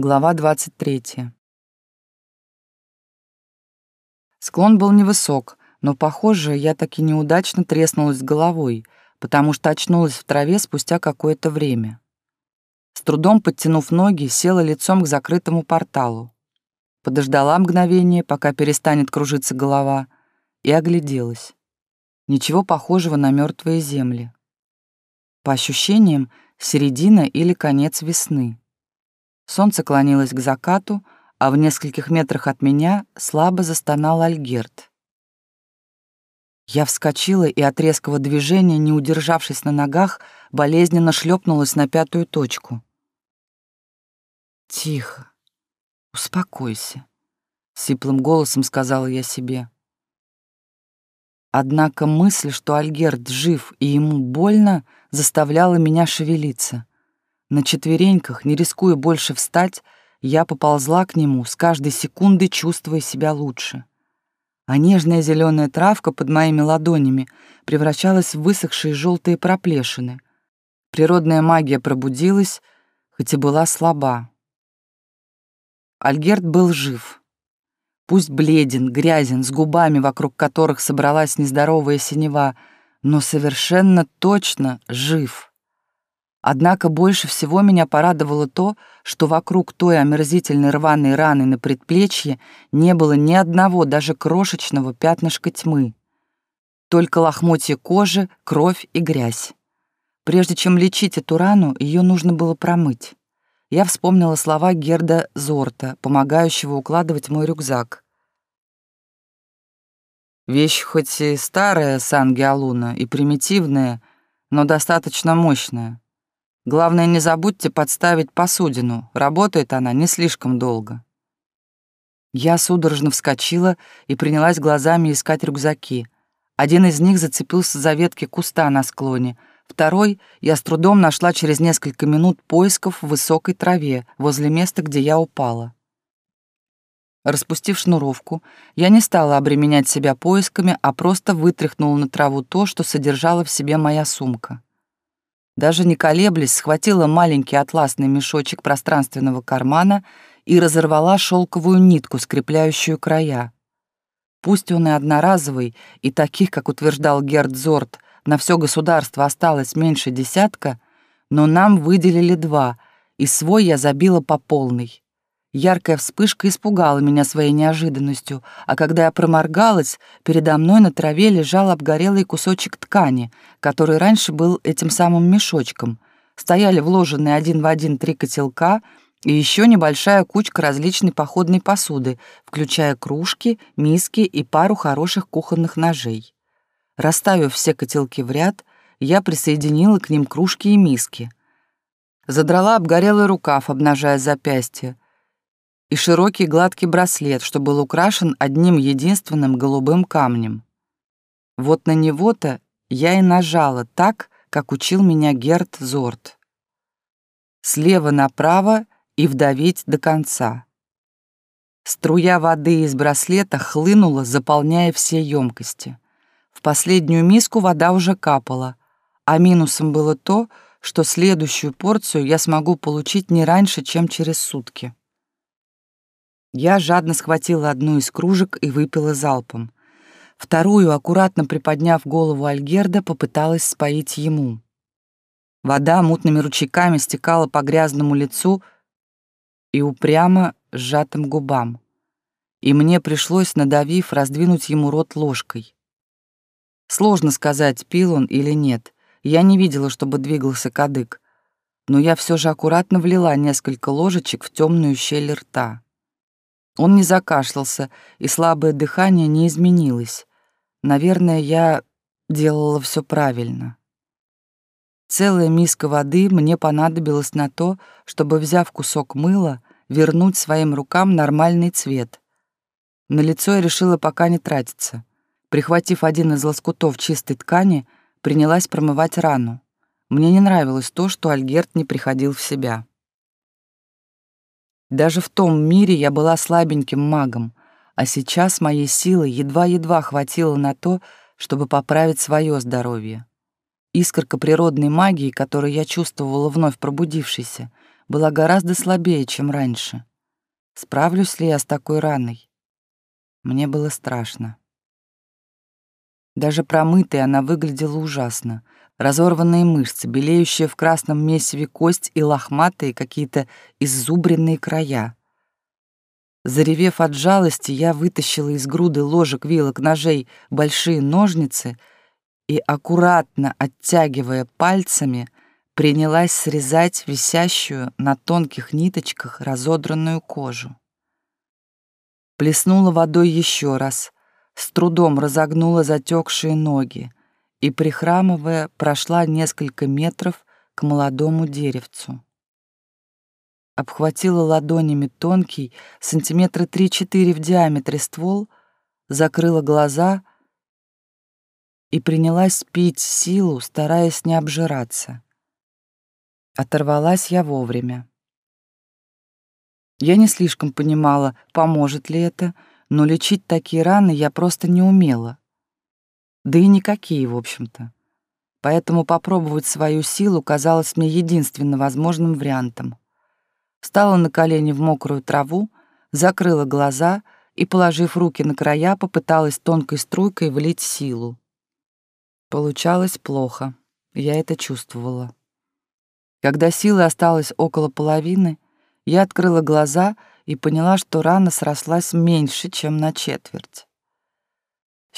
Глава 23. Склон был невысок, но, похоже, я таки неудачно треснулась головой, потому что очнулась в траве спустя какое-то время. С трудом подтянув ноги, села лицом к закрытому порталу. Подождала мгновение, пока перестанет кружиться голова, и огляделась. Ничего похожего на мертвые земли. По ощущениям, середина или конец весны. Солнце клонилось к закату, а в нескольких метрах от меня слабо застонал Альгерт. Я вскочила и от резкого движения, не удержавшись на ногах, болезненно шлепнулась на пятую точку. «Тихо, успокойся», — сиплым голосом сказала я себе. Однако мысль, что Альгерт жив и ему больно, заставляла меня шевелиться. На четвереньках, не рискуя больше встать, я поползла к нему, с каждой секундой чувствуя себя лучше. А нежная зеленая травка под моими ладонями превращалась в высохшие желтые проплешины. Природная магия пробудилась, хоть и была слаба. Альгерт был жив. Пусть бледен, грязен, с губами, вокруг которых собралась нездоровая синева, но совершенно точно жив. Однако больше всего меня порадовало то, что вокруг той омерзительной рваной раны на предплечье не было ни одного даже крошечного пятнышка тьмы. Только лохмотья кожи, кровь и грязь. Прежде чем лечить эту рану, ее нужно было промыть. Я вспомнила слова Герда Зорта, помогающего укладывать мой рюкзак. Вещь хоть и старая, Сан-Геолуна, и примитивная, но достаточно мощная. Главное, не забудьте подставить посудину. Работает она не слишком долго. Я судорожно вскочила и принялась глазами искать рюкзаки. Один из них зацепился за ветки куста на склоне, второй я с трудом нашла через несколько минут поисков в высокой траве возле места, где я упала. Распустив шнуровку, я не стала обременять себя поисками, а просто вытряхнула на траву то, что содержала в себе моя сумка. Даже не колеблясь, схватила маленький атласный мешочек пространственного кармана и разорвала шелковую нитку, скрепляющую края. Пусть он и одноразовый, и таких, как утверждал Герд Зорт, на все государство осталось меньше десятка, но нам выделили два, и свой я забила по полной. Яркая вспышка испугала меня своей неожиданностью, а когда я проморгалась, передо мной на траве лежал обгорелый кусочек ткани, который раньше был этим самым мешочком. Стояли вложенные один в один три котелка и еще небольшая кучка различной походной посуды, включая кружки, миски и пару хороших кухонных ножей. Расставив все котелки в ряд, я присоединила к ним кружки и миски. Задрала обгорелый рукав, обнажая запястье, и широкий гладкий браслет, что был украшен одним единственным голубым камнем. Вот на него-то я и нажала так, как учил меня Герт Зорт. Слева направо и вдавить до конца. Струя воды из браслета хлынула, заполняя все емкости. В последнюю миску вода уже капала, а минусом было то, что следующую порцию я смогу получить не раньше, чем через сутки. Я жадно схватила одну из кружек и выпила залпом. Вторую, аккуратно приподняв голову Альгерда, попыталась споить ему. Вода мутными ручейками стекала по грязному лицу и упрямо сжатым губам. И мне пришлось, надавив, раздвинуть ему рот ложкой. Сложно сказать, пил он или нет. Я не видела, чтобы двигался кадык, но я все же аккуратно влила несколько ложечек в темную щель рта. Он не закашлялся, и слабое дыхание не изменилось. Наверное, я делала все правильно. Целая миска воды мне понадобилась на то, чтобы, взяв кусок мыла, вернуть своим рукам нормальный цвет. На лицо я решила пока не тратиться. Прихватив один из лоскутов чистой ткани, принялась промывать рану. Мне не нравилось то, что Альгерт не приходил в себя. Даже в том мире я была слабеньким магом, а сейчас моей силы едва-едва хватило на то, чтобы поправить свое здоровье. Искорка природной магии, которую я чувствовала вновь пробудившейся, была гораздо слабее, чем раньше. Справлюсь ли я с такой раной? Мне было страшно. Даже промытой она выглядела ужасно. Разорванные мышцы, белеющие в красном месиве кость и лохматые какие-то иззубренные края. Заревев от жалости, я вытащила из груды ложек, вилок, ножей большие ножницы и, аккуратно оттягивая пальцами, принялась срезать висящую на тонких ниточках разодранную кожу. Плеснула водой еще раз, с трудом разогнула затекшие ноги и, прихрамывая, прошла несколько метров к молодому деревцу. Обхватила ладонями тонкий, сантиметра три-четыре в диаметре ствол, закрыла глаза и принялась пить силу, стараясь не обжираться. Оторвалась я вовремя. Я не слишком понимала, поможет ли это, но лечить такие раны я просто не умела. Да и никакие, в общем-то. Поэтому попробовать свою силу казалось мне единственно возможным вариантом. Встала на колени в мокрую траву, закрыла глаза и, положив руки на края, попыталась тонкой струйкой влить силу. Получалось плохо, я это чувствовала. Когда силы осталось около половины, я открыла глаза и поняла, что рана срослась меньше, чем на четверть.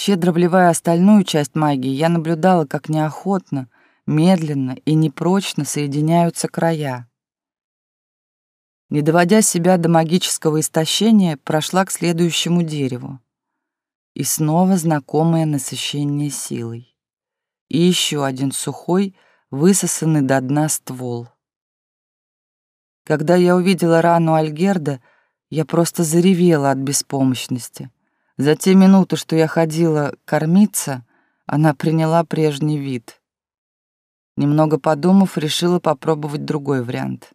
Щедро вливая остальную часть магии, я наблюдала, как неохотно, медленно и непрочно соединяются края. Не доводя себя до магического истощения, прошла к следующему дереву. И снова знакомое насыщение силой. И еще один сухой — высосанный до дна ствол. Когда я увидела рану Альгерда, я просто заревела от беспомощности. За те минуты, что я ходила кормиться, она приняла прежний вид. Немного подумав, решила попробовать другой вариант.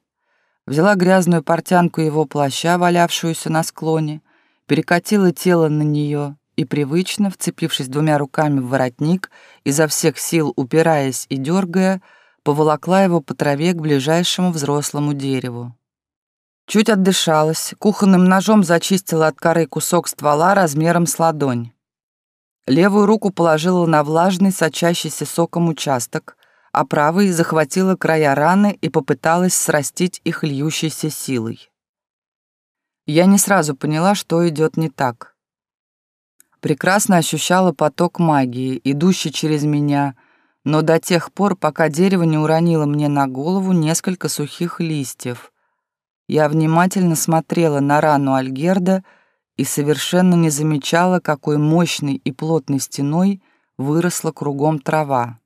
Взяла грязную портянку его плаща, валявшуюся на склоне, перекатила тело на нее и привычно, вцепившись двумя руками в воротник, изо всех сил упираясь и дергая, поволокла его по траве к ближайшему взрослому дереву. Чуть отдышалась, кухонным ножом зачистила от коры кусок ствола размером с ладонь. Левую руку положила на влажный, сочащийся соком участок, а правой захватила края раны и попыталась срастить их льющейся силой. Я не сразу поняла, что идет не так прекрасно ощущала поток магии, идущий через меня, но до тех пор, пока дерево не уронило мне на голову несколько сухих листьев. Я внимательно смотрела на рану Альгерда и совершенно не замечала, какой мощной и плотной стеной выросла кругом трава.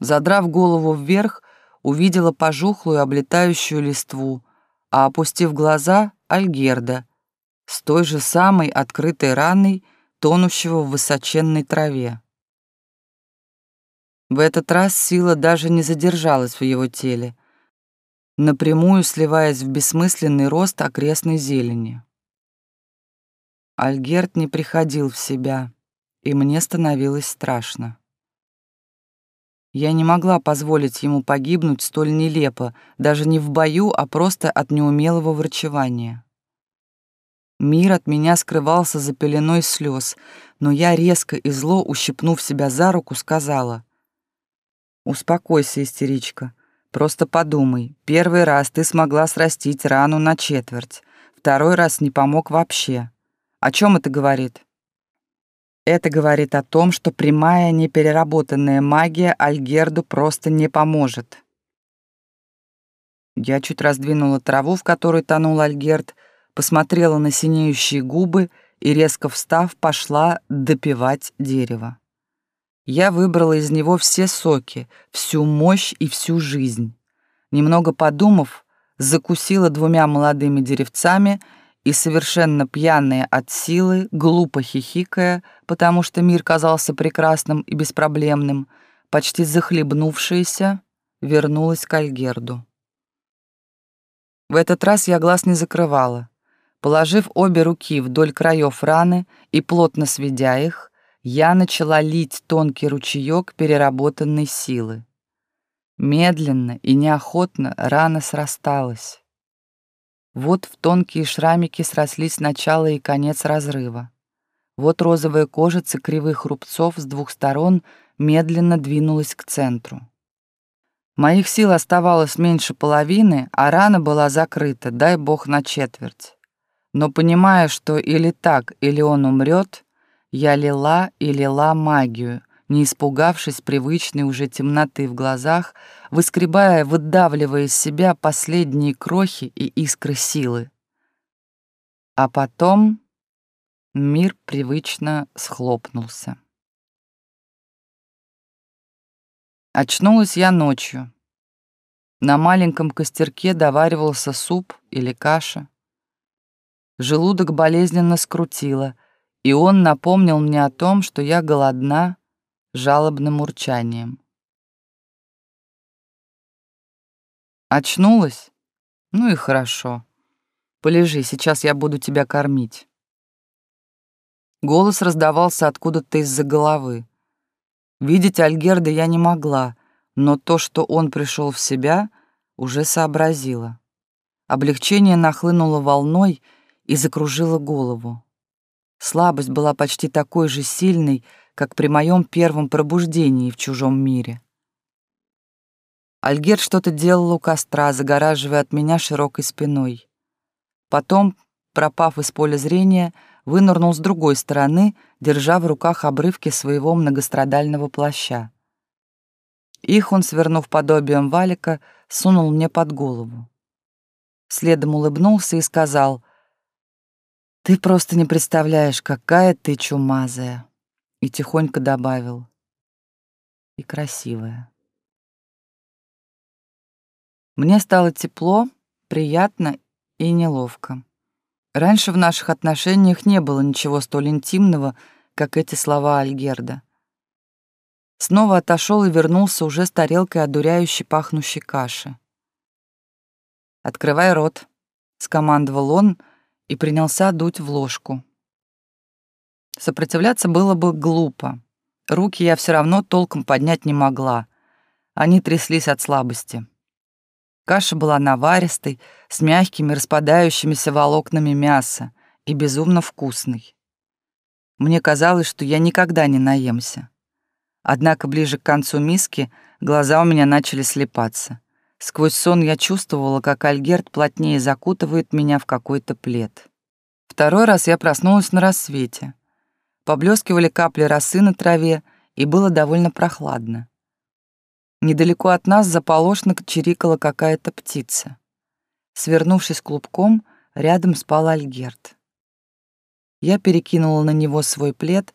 Задрав голову вверх, увидела пожухлую облетающую листву, а, опустив глаза, — Альгерда, с той же самой открытой раной, тонущего в высоченной траве. В этот раз сила даже не задержалась в его теле, напрямую сливаясь в бессмысленный рост окрестной зелени. Альгерт не приходил в себя, и мне становилось страшно. Я не могла позволить ему погибнуть столь нелепо, даже не в бою, а просто от неумелого врачевания. Мир от меня скрывался за пеленой слез, но я резко и зло, ущипнув себя за руку, сказала. «Успокойся, истеричка. Просто подумай. Первый раз ты смогла срастить рану на четверть. Второй раз не помог вообще. О чем это говорит?» Это говорит о том, что прямая непереработанная магия Альгерду просто не поможет. Я чуть раздвинула траву, в которой тонул Альгерд, посмотрела на синеющие губы и, резко встав, пошла допивать дерево. Я выбрала из него все соки, всю мощь и всю жизнь. Немного подумав, закусила двумя молодыми деревцами и, совершенно пьяная от силы, глупо хихикая, потому что мир казался прекрасным и беспроблемным, почти захлебнувшаяся, вернулась к Альгерду. В этот раз я глаз не закрывала. Положив обе руки вдоль краев раны и плотно сведя их, я начала лить тонкий ручеек переработанной силы. Медленно и неохотно рана срасталась. Вот в тонкие шрамики срослись начало и конец разрыва. Вот розовая кожица кривых рубцов с двух сторон медленно двинулась к центру. Моих сил оставалось меньше половины, а рана была закрыта, дай бог, на четверть. Но понимая, что или так, или он умрет, я лила и лила магию, не испугавшись привычной уже темноты в глазах, выскребая, выдавливая из себя последние крохи и искры силы. А потом мир привычно схлопнулся. Очнулась я ночью. На маленьком костерке доваривался суп или каша. Желудок болезненно скрутило, и он напомнил мне о том, что я голодна жалобным урчанием. Очнулась? Ну и хорошо. Полежи, сейчас я буду тебя кормить. Голос раздавался откуда-то из-за головы. Видеть Альгерда я не могла, но то, что он пришел в себя, уже сообразила. Облегчение нахлынуло волной и закружило голову. Слабость была почти такой же сильной, как при моем первом пробуждении в чужом мире. Альгер что-то делал у костра, загораживая от меня широкой спиной. Потом, пропав из поля зрения, вынырнул с другой стороны, держа в руках обрывки своего многострадального плаща. Их он, свернув подобием валика, сунул мне под голову. Следом улыбнулся и сказал, «Ты просто не представляешь, какая ты чумазая» и тихонько добавил «и красивая». Мне стало тепло, приятно и неловко. Раньше в наших отношениях не было ничего столь интимного, как эти слова Альгерда. Снова отошел и вернулся уже с тарелкой одуряющей пахнущей каши. «Открывай рот», — скомандовал он и принялся дуть в ложку. Сопротивляться было бы глупо. Руки я все равно толком поднять не могла. Они тряслись от слабости. Каша была наваристой, с мягкими распадающимися волокнами мяса и безумно вкусной. Мне казалось, что я никогда не наемся. Однако ближе к концу миски глаза у меня начали слепаться. Сквозь сон я чувствовала, как Альгерт плотнее закутывает меня в какой-то плед. Второй раз я проснулась на рассвете. Поблескивали капли росы на траве, и было довольно прохладно. Недалеко от нас заполошно чирикала какая-то птица. Свернувшись клубком, рядом спал Альгерт. Я перекинула на него свой плед,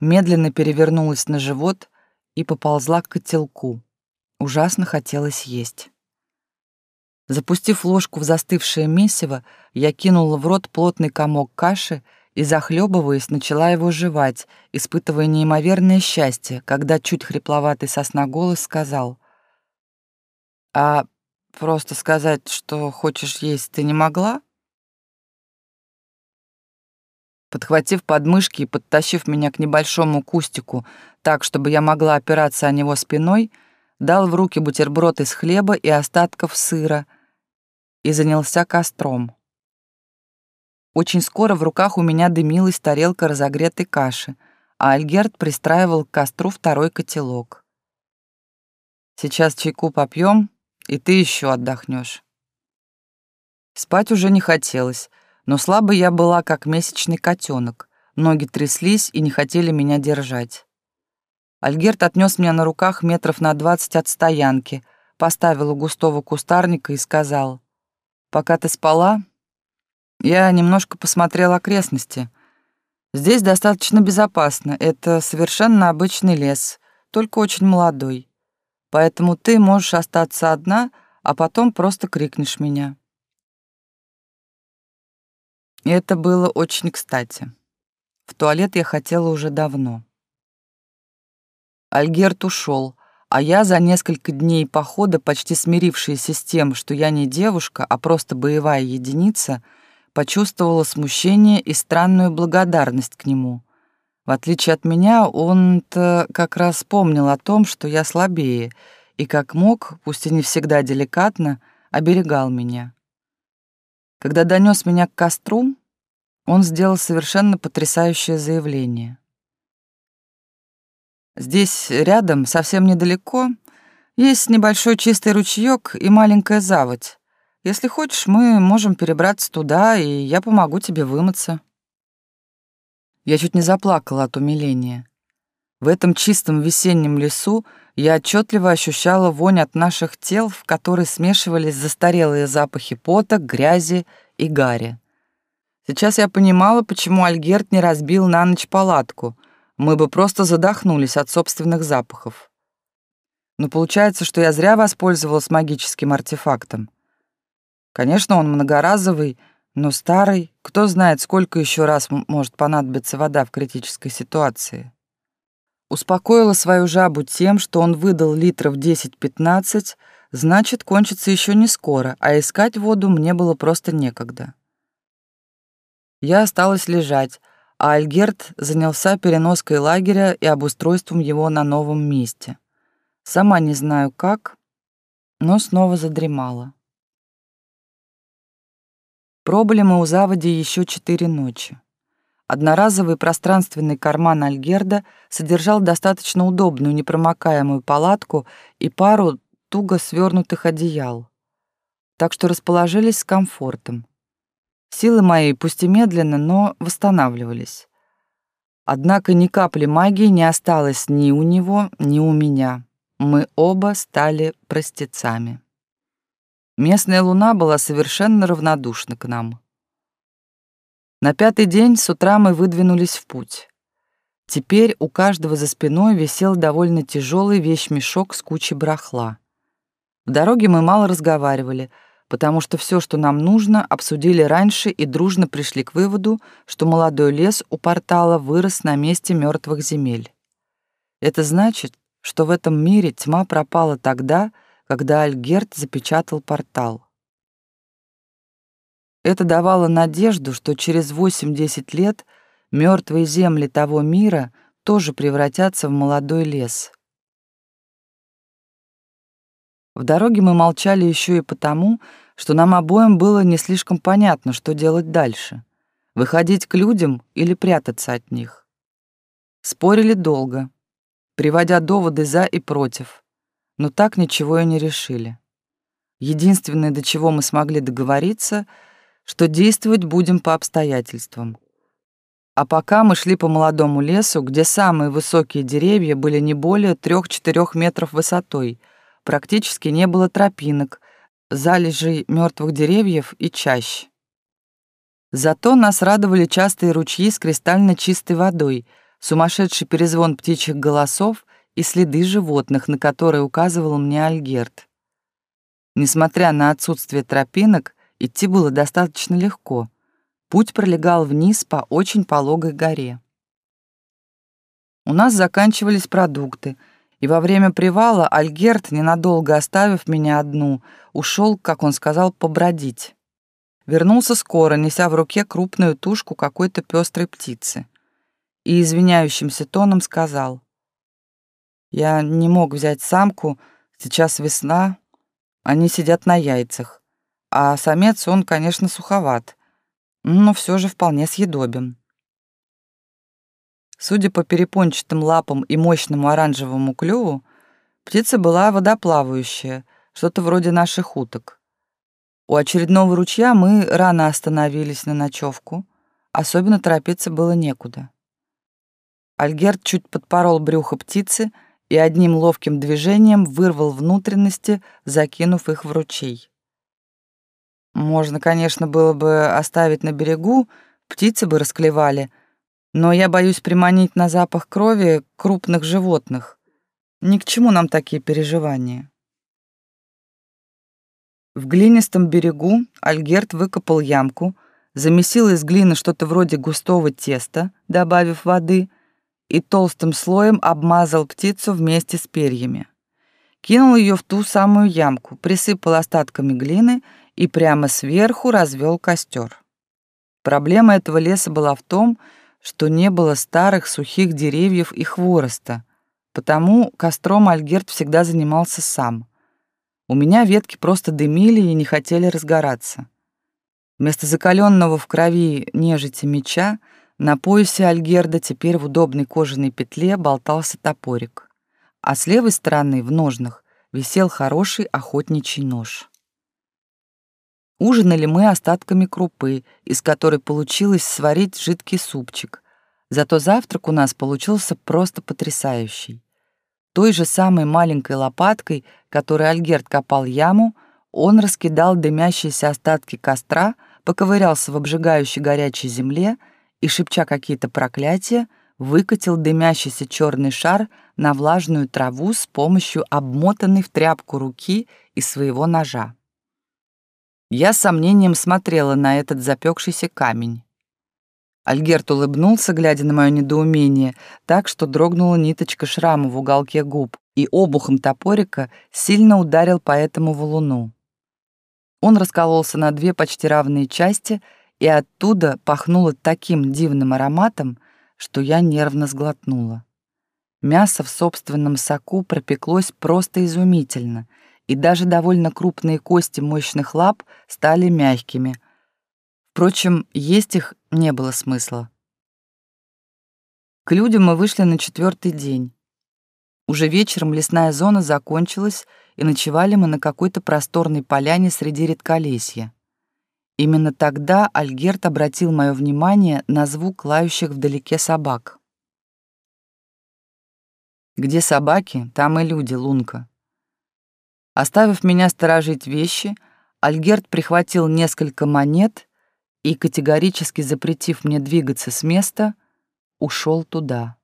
медленно перевернулась на живот и поползла к котелку. Ужасно хотелось есть. Запустив ложку в застывшее месиво, я кинула в рот плотный комок каши и, захлебываясь, начала его жевать, испытывая неимоверное счастье, когда чуть хрипловатый сосна голос сказал «А просто сказать, что хочешь есть, ты не могла?» Подхватив подмышки и подтащив меня к небольшому кустику так, чтобы я могла опираться о него спиной, дал в руки бутерброд из хлеба и остатков сыра и занялся костром. Очень скоро в руках у меня дымилась тарелка разогретой каши, а Альгерт пристраивал к костру второй котелок. «Сейчас чайку попьем, и ты еще отдохнешь. Спать уже не хотелось, но слабо я была, как месячный котенок. Ноги тряслись и не хотели меня держать. Альгерт отнес меня на руках метров на двадцать от стоянки, поставил у густого кустарника и сказал, «Пока ты спала, я немножко посмотрел окрестности. Здесь достаточно безопасно. Это совершенно обычный лес, только очень молодой. Поэтому ты можешь остаться одна, а потом просто крикнешь меня. И это было очень кстати. В туалет я хотела уже давно. Альгерт ушел, а я за несколько дней похода, почти смирившаяся с тем, что я не девушка, а просто боевая единица — почувствовала смущение и странную благодарность к нему. В отличие от меня, он-то как раз помнил о том, что я слабее, и как мог, пусть и не всегда деликатно, оберегал меня. Когда донес меня к костру, он сделал совершенно потрясающее заявление. Здесь рядом, совсем недалеко, есть небольшой чистый ручеек и маленькая заводь. Если хочешь, мы можем перебраться туда, и я помогу тебе вымыться. Я чуть не заплакала от умиления. В этом чистом весеннем лесу я отчетливо ощущала вонь от наших тел, в которой смешивались застарелые запахи пота, грязи и гари. Сейчас я понимала, почему Альгерт не разбил на ночь палатку. Мы бы просто задохнулись от собственных запахов. Но получается, что я зря воспользовалась магическим артефактом. Конечно, он многоразовый, но старый. Кто знает, сколько еще раз может понадобиться вода в критической ситуации. Успокоила свою жабу тем, что он выдал литров 10-15, значит, кончится еще не скоро, а искать воду мне было просто некогда. Я осталась лежать, а Альгерт занялся переноской лагеря и обустройством его на новом месте. Сама не знаю как, но снова задремала. Пробыли мы у заводи еще четыре ночи. Одноразовый пространственный карман Альгерда содержал достаточно удобную непромокаемую палатку и пару туго свернутых одеял. Так что расположились с комфортом. Силы мои, пусть и медленно, но восстанавливались. Однако ни капли магии не осталось ни у него, ни у меня. Мы оба стали простецами. Местная луна была совершенно равнодушна к нам. На пятый день с утра мы выдвинулись в путь. Теперь у каждого за спиной висел довольно тяжелый вещмешок с кучей барахла. В дороге мы мало разговаривали, потому что все, что нам нужно, обсудили раньше и дружно пришли к выводу, что молодой лес у портала вырос на месте мертвых земель. Это значит, что в этом мире тьма пропала тогда, когда Альгерт запечатал портал. Это давало надежду, что через 8-10 лет мертвые земли того мира тоже превратятся в молодой лес. В дороге мы молчали еще и потому, что нам обоим было не слишком понятно, что делать дальше — выходить к людям или прятаться от них. Спорили долго, приводя доводы «за» и «против», но так ничего и не решили. Единственное, до чего мы смогли договориться — что действовать будем по обстоятельствам. А пока мы шли по молодому лесу, где самые высокие деревья были не более трех-четырех метров высотой, практически не было тропинок, залежей мертвых деревьев и чащ. Зато нас радовали частые ручьи с кристально чистой водой, сумасшедший перезвон птичьих голосов и следы животных, на которые указывал мне Альгерт. Несмотря на отсутствие тропинок, Идти было достаточно легко. Путь пролегал вниз по очень пологой горе. У нас заканчивались продукты, и во время привала Альгерт, ненадолго оставив меня одну, ушел, как он сказал, побродить. Вернулся скоро, неся в руке крупную тушку какой-то пестрой птицы. И извиняющимся тоном сказал. «Я не мог взять самку, сейчас весна, они сидят на яйцах а самец он, конечно, суховат, но все же вполне съедобен. Судя по перепончатым лапам и мощному оранжевому клюву, птица была водоплавающая, что-то вроде наших уток. У очередного ручья мы рано остановились на ночевку, особенно торопиться было некуда. Альгерт чуть подпорол брюхо птицы и одним ловким движением вырвал внутренности, закинув их в ручей. Можно, конечно, было бы оставить на берегу, птицы бы расклевали, но я боюсь приманить на запах крови крупных животных. Ни к чему нам такие переживания. В глинистом берегу Альгерт выкопал ямку, замесил из глины что-то вроде густого теста, добавив воды, и толстым слоем обмазал птицу вместе с перьями. Кинул ее в ту самую ямку, присыпал остатками глины и прямо сверху развел костер. Проблема этого леса была в том, что не было старых сухих деревьев и хвороста, Потому костром Альгерт всегда занимался сам. У меня ветки просто дымили и не хотели разгораться. Вместо закаленного в крови нежити меча на поясе Альгерда теперь в удобной кожаной петле болтался топорик, а с левой стороны, в ножнах, висел хороший охотничий нож. Ужинали мы остатками крупы, из которой получилось сварить жидкий супчик. Зато завтрак у нас получился просто потрясающий. Той же самой маленькой лопаткой, которой Альгерд копал яму, он раскидал дымящиеся остатки костра, поковырялся в обжигающей горячей земле и, шепча какие-то проклятия, выкатил дымящийся черный шар на влажную траву с помощью обмотанной в тряпку руки и своего ножа. Я с сомнением смотрела на этот запекшийся камень. Альгерт улыбнулся, глядя на мое недоумение, так что дрогнула ниточка шрама в уголке губ, и обухом топорика сильно ударил по этому валуну. Он раскололся на две почти равные части, и оттуда пахнуло таким дивным ароматом, что я нервно сглотнула. Мясо в собственном соку пропеклось просто изумительно, и даже довольно крупные кости мощных лап стали мягкими. Впрочем, есть их не было смысла. К людям мы вышли на четвертый день. Уже вечером лесная зона закончилась, и ночевали мы на какой-то просторной поляне среди редколесья. Именно тогда Альгерт обратил мое внимание на звук лающих вдалеке собак. «Где собаки, там и люди, Лунка». Оставив меня сторожить вещи, Альгерт прихватил несколько монет и, категорически запретив мне двигаться с места, ушел туда.